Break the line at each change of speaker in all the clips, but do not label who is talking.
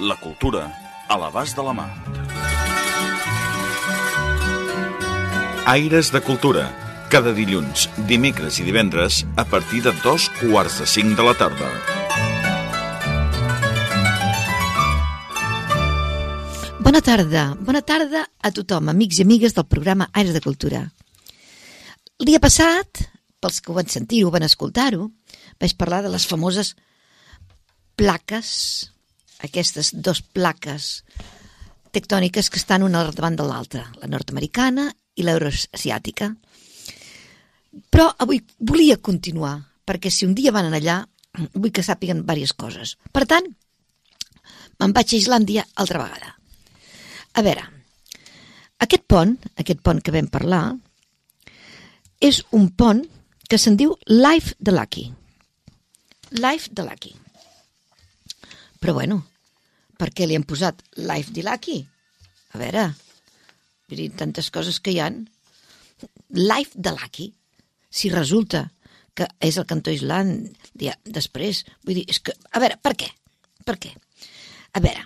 La cultura a l'abast de la mà. Aires de Cultura. Cada dilluns, dimecres i divendres a partir de dos quarts de cinc de la tarda.
Bona tarda, bona tarda a tothom, amics i amigues del programa Aires de Cultura. El dia passat, pels que ho van sentir-ho, van escoltar-ho, vaig parlar de les famoses plaques, aquestes dos plaques tectòniques que estan una davant de l'altra, la nord-americana i l'euroasiàtica. Però avui volia continuar, perquè si un dia van allà, vull que sàpiguen diverses coses. Per tant, me'n vaig a Islàndia altra vegada. A veure, aquest pont, aquest pont que vam parlar, és un pont que se'n diu Life de Lucky. Life de Lucky. Però bueno, per què li han posat Life de Lucky? A veure, dir, tantes coses que hi han. Life de Lucky. Si resulta que és el cantó Islàndia després, vull dir, és que... A veure, per què? Per què? A veure,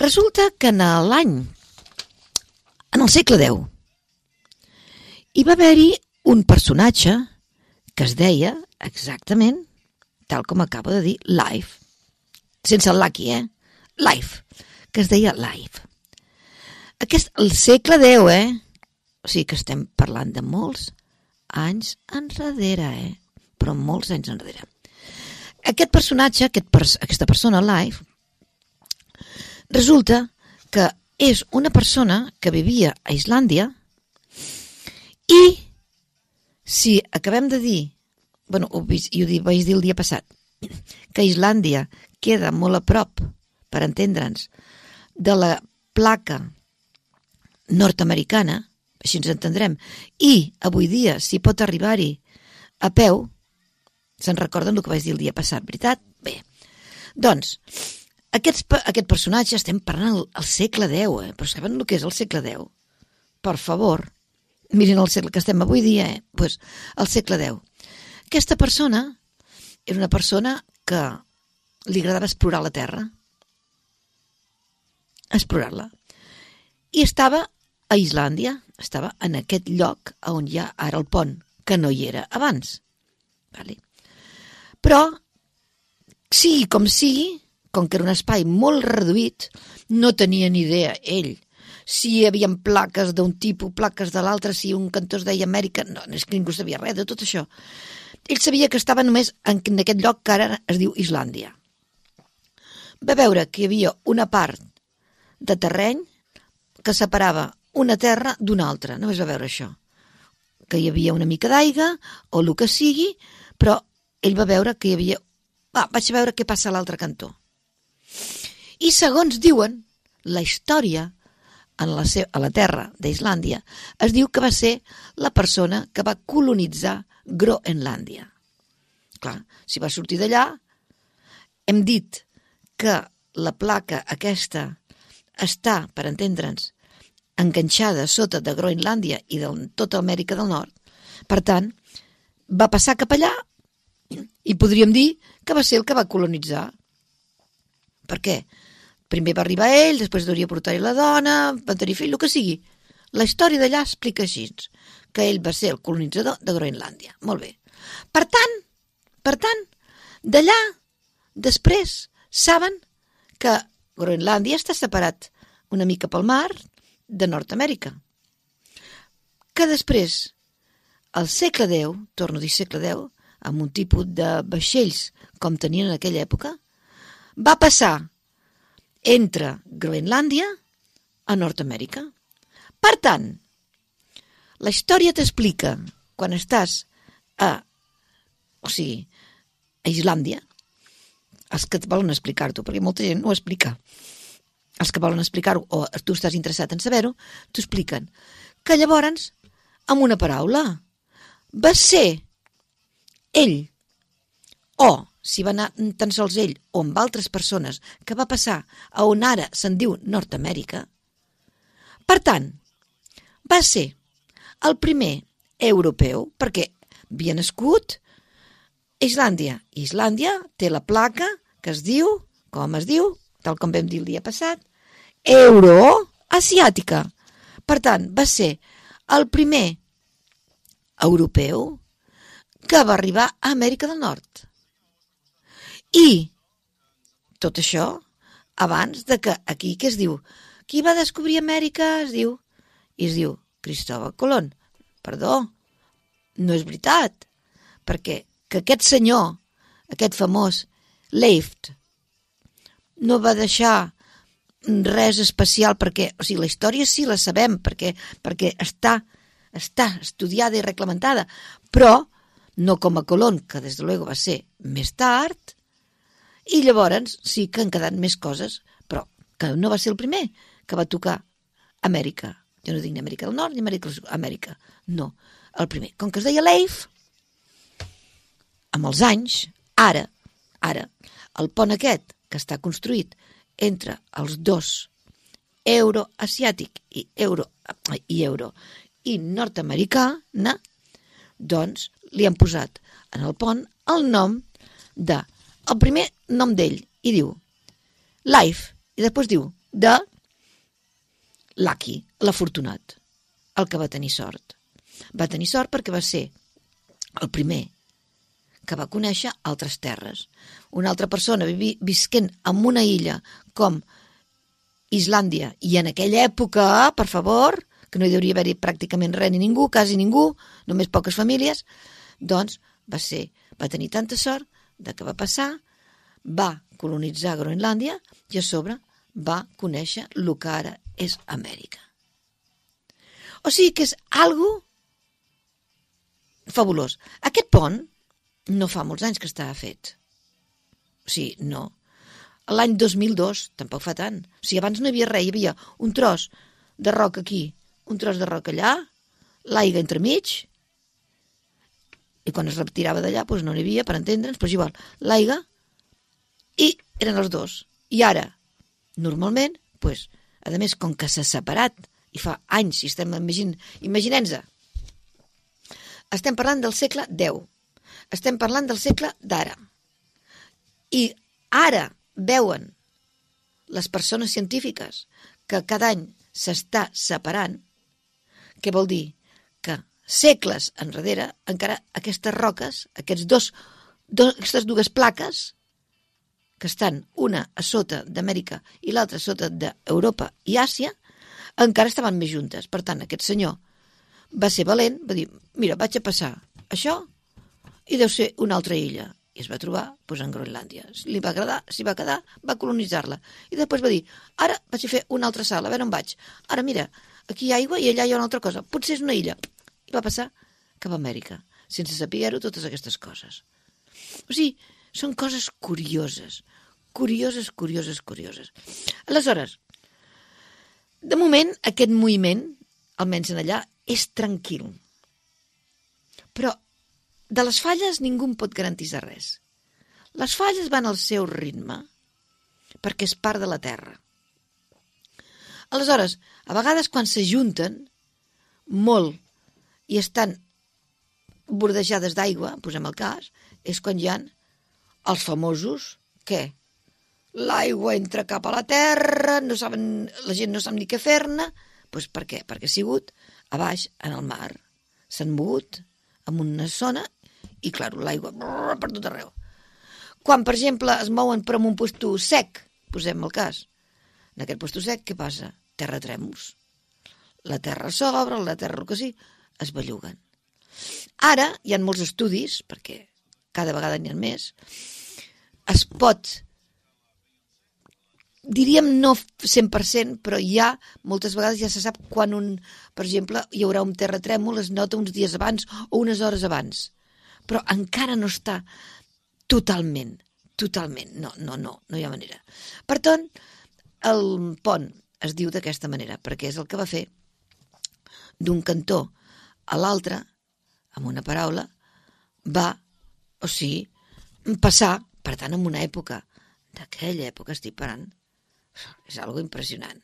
resulta que en l'any, en el segle X, hi va haver-hi un personatge que es deia exactament, tal com acabo de dir, Life. Sense el Lucky, eh? Life. Que es deia Life. Aquest, el segle X, eh? O sigui que estem parlant de molts anys enrere, eh? Però molts anys enrere. Aquest personatge, aquest pers aquesta persona, Life, resulta que és una persona que vivia a Islàndia i si acabem de dir, bueno, ho, i ho vaig dir el dia passat, que Islàndia queda molt a prop, per entendre'ns, de la placa nord-americana, així ens entendrem, i avui dia s'hi pot arribar-hi a peu, se'n recorden el que vaig dir el dia passat, veritat? Bé, doncs, aquest, aquest personatge estem parlant al segle X, eh? però saben el que és el segle X? Per favor, mirin el segle que estem avui dia, eh? pues, el segle X. Aquesta persona era una persona que li agradava explorar la Terra, explorar-la, i estava a Islàndia, estava en aquest lloc on hi ha ara el pont, que no hi era abans. Vale. Però, sigui com sigui, com que era un espai molt reduït, no tenia ni idea ell si hi havia plaques d'un tipus, plaques de l'altre, si un cantó es deia Amèrica, no, és que ningú sabia res de tot això. Ell sabia que estava només en, en aquest lloc que ara es diu Islàndia. Va veure que hi havia una part de terreny que separava una terra d'una altra, només va veure això. Que hi havia una mica d'aigua, o el que sigui, però ell va veure que hi havia... Va, vaig veure què passa a l'altre cantó. I segons diuen, la història en la seva, a la terra d'Islàndia es diu que va ser la persona que va colonitzar Groenlàndia. Clar, si va sortir d'allà, hem dit que la placa aquesta està, per entendre'ns, enganxada sota de Groenlàndia i de tota Amèrica del Nord. Per tant, va passar cap allà i podríem dir que va ser el que va colonitzar. Per què? Primer va arribar ell, després hauria portar la dona, van tenir fill, el que sigui. La història d'allà explica així, que ell va ser el colonitzador de Groenlàndia. Molt bé. Per tant, per tant, d'allà, després, saben que Groenlàndia està separat una mica pel mar de Nord-Amèrica. Que després, al segle X, torno a dir segle X, amb un tipus de vaixells com tenien en aquella època, va passar entre Groenlàndia a Nord-Amèrica. Per tant, la història t'explica quan estàs a, o sigui, a Islàndia, els que et volen explicar-t'ho, perquè molta gent no ho explica. Els que volen explicar-ho, o tu estàs interessat en saber-ho, t'ho expliquen. Que llavors, amb una paraula, va ser ell, o si va anar tan sols ell o amb altres persones que va passar a on ara se'n diu Nord-Amèrica. Per tant, va ser el primer europeu, perquè havia nascut a Islàndia. Islàndia té la placa que es diu, com es diu, tal com vam dir el dia passat, euroasiàtica. Per tant, va ser el primer europeu que va arribar a Amèrica del Nord. I tot això abans de que aquí, què es diu? Qui va descobrir Amèrica? Es diu, i es diu Cristóbal Colón. Perdó, no és veritat, perquè que aquest senyor, aquest famós Leift, no va deixar res especial perquè, o sigui, la història sí la sabem perquè, perquè està, està estudiada i reglamentada, però no com a Colón, que des de luego va ser més tard, i llavors sí que han quedat més coses, però que no va ser el primer que va tocar Amèrica. Jo no dic ni Amèrica del Nord ni Amèrica del Sud, Amèrica. No, el primer. Com que es deia Leif, amb els anys, ara, ara, el pont aquest que està construït entre els dos euroasiàtic i euro i euro i nord-americà, doncs li han posat en el pont el nom de el primer nom d'ell i diu Life i després diu de Lucky, l'afortunat, el que va tenir sort. Va tenir sort perquè va ser el primer que va conèixer altres terres. Una altra persona vivi, visquent en una illa com Islàndia, i en aquella època, per favor, que no hi hauria haver-hi pràcticament res ni ningú, quasi ningú, només poques famílies, doncs va ser, va tenir tanta sort de que va passar, va colonitzar Groenlàndia i a sobre va conèixer el que ara és Amèrica. O sigui que és algo fabulós. Aquest pont no fa molts anys que estava fet. O sigui, no. L'any 2002, tampoc fa tant. O sigui, abans no hi havia res, hi havia un tros de roc aquí, un tros de roc allà, l'aigua entremig, i quan es retirava d'allà doncs no n'hi havia, per entendre'ns, però és igual, l'aigua, i eren els dos. I ara, normalment, doncs, a més, com que s'ha separat, i fa anys, i estem imagin, imaginem-nos, estem parlant del segle X, estem parlant del segle d'ara. I ara veuen les persones científiques que cada any s'està separant, què vol dir? Que segles enrere encara aquestes roques, aquests dos, dos, aquestes dues plaques, que estan una a sota d'Amèrica i l'altra a sota d'Europa i Àsia, encara estaven més juntes. Per tant, aquest senyor va ser valent, va dir, mira, vaig a passar això i deu ser una altra illa. I es va trobar doncs, en Groenlàndia. Li va agradar, s'hi va quedar, va colonitzar-la. I després va dir, ara vaig a fer una altra sala, a veure on vaig. Ara mira, aquí hi ha aigua i allà hi ha una altra cosa. Potser és una illa. I va passar cap a Amèrica, sense saber-ho totes aquestes coses. O sigui, són coses curioses, curioses, curioses, curioses. Aleshores, de moment, aquest moviment, almenys en allà, és tranquil. Però de les falles ningú en pot garantir res. Les falles van al seu ritme, perquè és part de la terra. Aleshores, a vegades quan s'ajunten molt i estan bordejades d'aigua, posem el cas, és quan hi ha els famosos, què? L'aigua entra cap a la terra, no saben, la gent no sap ni què fer-ne, doncs per què? Perquè ha sigut a baix, en el mar. S'han mogut en una zona i, clar, l'aigua per tot arreu. Quan, per exemple, es mouen per un puesto sec, posem el cas, en aquest puesto sec, què passa? Terratrèmols. La terra s'obre, la terra, el que sí, es belluguen. Ara hi ha molts estudis, perquè cada vegada n'hi ha més, es pot, diríem no 100%, però ha, moltes vegades ja se sap quan un, per exemple, hi haurà un terratrèmol, es nota uns dies abans o unes hores abans però encara no està totalment, totalment, no, no, no, no hi ha manera. Per tant, el pont es diu d'aquesta manera, perquè és el que va fer d'un cantó a l'altre, amb una paraula, va, o sigui, passar, per tant, en una època, d'aquella època estic parant, és algo impressionant.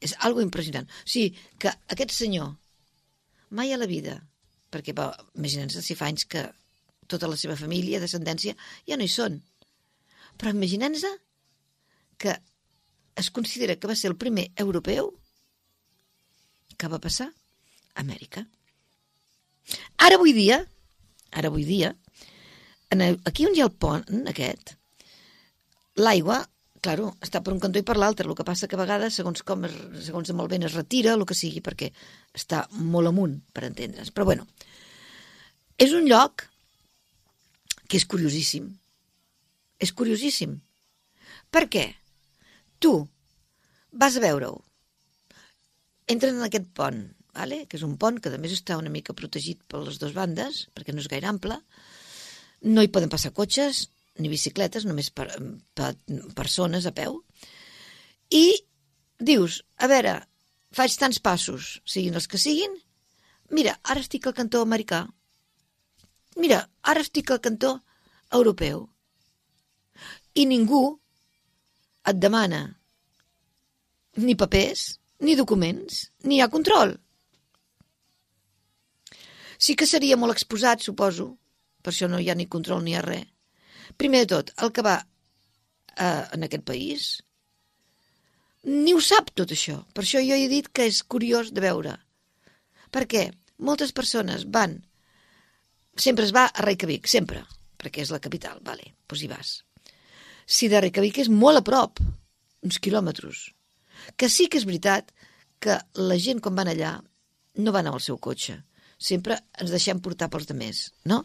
És algo impressionant. O sigui, que aquest senyor, mai a la vida, perquè imaginem-se si fa anys que tota la seva família, descendència, ja no hi són. Però imaginem-se que es considera que va ser el primer europeu que va passar a Amèrica. Ara avui dia, ara avui dia, aquí on hi ha el pont aquest, l'aigua, claro, està per un cantó i per l'altre, el que passa que a vegades, segons com es, segons amb el vent es retira, el que sigui, perquè està molt amunt, per entendre's. Però bueno, és un lloc que és curiosíssim. És curiosíssim. Per què? Tu vas a veure-ho. Entren en aquest pont, vale? que és un pont que a més està una mica protegit per les dues bandes, perquè no és gaire ample. No hi poden passar cotxes ni bicicletes, només per, per persones a peu. I dius, a veure, faig tants passos, siguin els que siguin, mira, ara estic al cantó americà, mira, ara estic al cantó europeu. I ningú et demana ni papers, ni documents, ni hi ha control. Sí que seria molt exposat, suposo, per això no hi ha ni control ni hi ha res. Primer de tot, el que va eh, en aquest país ni ho sap tot això. Per això jo he dit que és curiós de veure. Perquè moltes persones van... Sempre es va a Reykjavik, sempre, perquè és la capital, vale, doncs hi vas. Si de Reykjavik és molt a prop, uns quilòmetres, que sí que és veritat que la gent quan van allà no van amb el seu cotxe. Sempre ens deixem portar pels demés, no?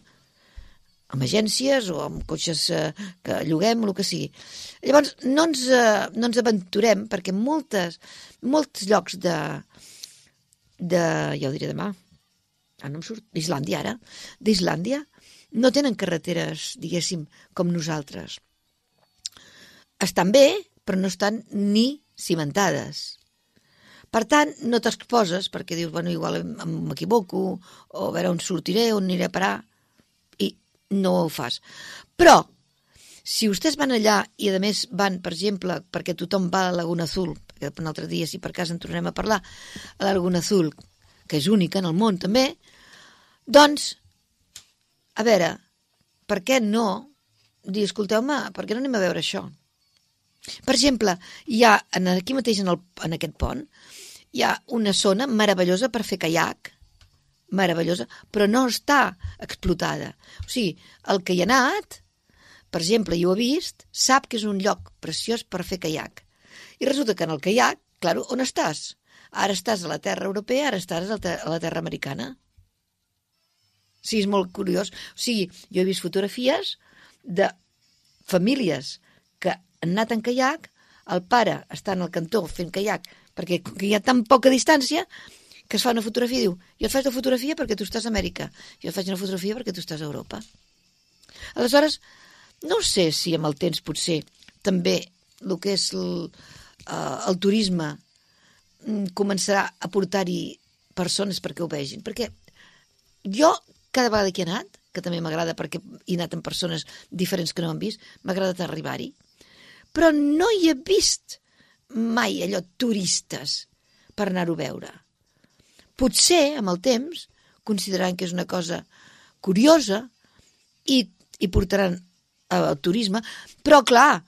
Amb agències o amb cotxes eh, que lloguem, el que sigui. Llavors, no ens, eh, no ens aventurem perquè moltes, molts llocs de, de, ja ho diré demà, ah, no em surt, d'Islàndia ara, d'Islàndia, no tenen carreteres, diguéssim, com nosaltres. Estan bé, però no estan ni cimentades. Per tant, no t'exposes perquè dius, bueno, igual m'equivoco, o a veure on sortiré, on aniré a parar, no ho fas. Però, si vostès van allà i a més van, per exemple, perquè tothom va a la Laguna Azul, perquè un altre dia, si per cas en tornem a parlar, a la Laguna Azul, que és única en el món també, doncs, a veure, per què no dir, escolteu-me, per què no anem a veure això? Per exemple, hi ha aquí mateix en, el, en aquest pont hi ha una zona meravellosa per fer caiac, meravellosa, però no està explotada. O sigui, el que hi ha anat, per exemple, i ho ha vist, sap que és un lloc preciós per fer caiac. I resulta que en el caiac, claro, on estàs? Ara estàs a la terra europea, ara estàs a la terra americana. Sí, és molt curiós. O sigui, jo he vist fotografies de famílies que han anat en caiac, el pare està en el cantó fent caiac perquè hi ha tan poca distància que es fa una fotografia i diu jo et faig la fotografia perquè tu estàs a Amèrica, jo et faig una fotografia perquè tu estàs a Europa. Aleshores, no sé si amb el temps potser també el que és el, uh, el turisme mm, començarà a portar-hi persones perquè ho vegin, perquè jo cada vegada que he anat, que també m'agrada perquè he anat amb persones diferents que no han vist, m'ha agradat arribar-hi, però no hi he vist mai allò turistes per anar-ho a veure. Potser, amb el temps, consideraran que és una cosa curiosa i, i portaran al turisme, però clar,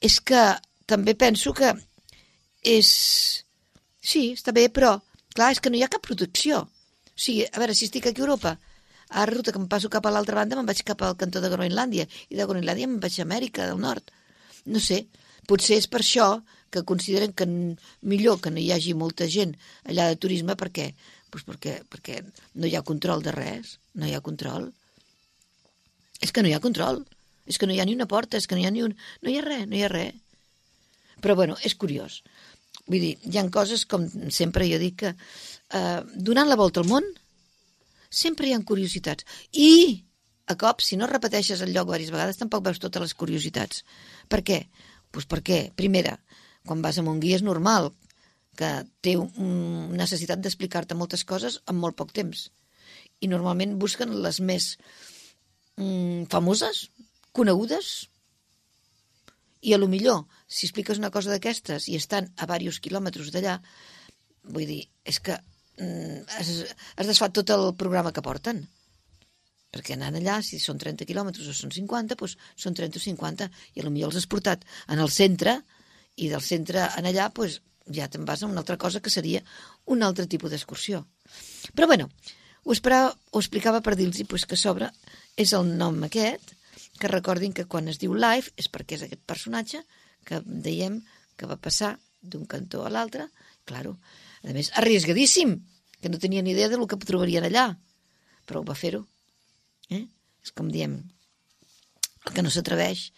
és que també penso que és... Sí, està bé, però clar, és que no hi ha cap protecció. O sigui, a veure, si estic aquí a Europa, ara resulta que em passo cap a l'altra banda, me'n vaig cap al cantó de Groenlàndia, i de Groenlàndia me'n vaig a Amèrica del Nord. No sé, potser és per això que consideren que millor que no hi hagi molta gent allà de turisme perquè, pues perquè, perquè no hi ha control de res, no hi ha control. És que no hi ha control, és que no hi ha ni una porta, és que no hi ha ni un... No hi ha res, no hi ha res. Però, bueno, és curiós. Vull dir, hi han coses, com sempre jo dic, que eh, donant la volta al món, sempre hi han curiositats. I, a cop, si no repeteixes el lloc diverses vegades, tampoc veus totes les curiositats. Per què? Pues per què? Primera, quan vas amb un guia és normal que té un, necessitat d'explicar-te moltes coses en molt poc temps. I normalment busquen les més mm, famoses, conegudes, i a lo millor, si expliques una cosa d'aquestes i estan a diversos quilòmetres d'allà, vull dir, és que mm, es, es desfà tot el programa que porten. Perquè anant allà, si són 30 quilòmetres o són 50, doncs són 30 o 50, i millor els has portat en el centre, i del centre en allà, doncs ja te'n vas a una altra cosa que seria un altre tipus d'excursió. Però bueno, ho, esperava, ho explicava per dir-los pues, que sobre és el nom aquest, que recordin que quan es diu Life és perquè és aquest personatge que dèiem que va passar d'un cantó a l'altre, claro, a més, arriesgadíssim, que no tenia ni idea de lo que trobarien allà, però ho va fer-ho. Eh? És com diem, el que no s'atreveix.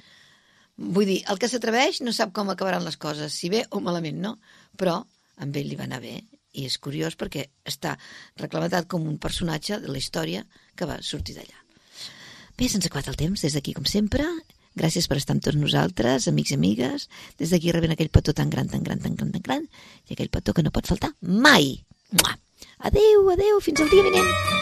Vull dir, el que s'atreveix no sap com acabaran les coses, si bé o malament, no? Però amb ell li va anar bé, i és curiós perquè està reclamatat com un personatge de la història que va sortir d'allà. Bé, se'ns ha el temps, des d'aquí com sempre. Gràcies per estar amb tots nosaltres, amics i amigues. Des d'aquí rebent aquell petó tan gran, tan gran, tan gran, tan gran, i aquell petó que no pot faltar mai. Mua. Adeu, adeu, fins al dia vinent.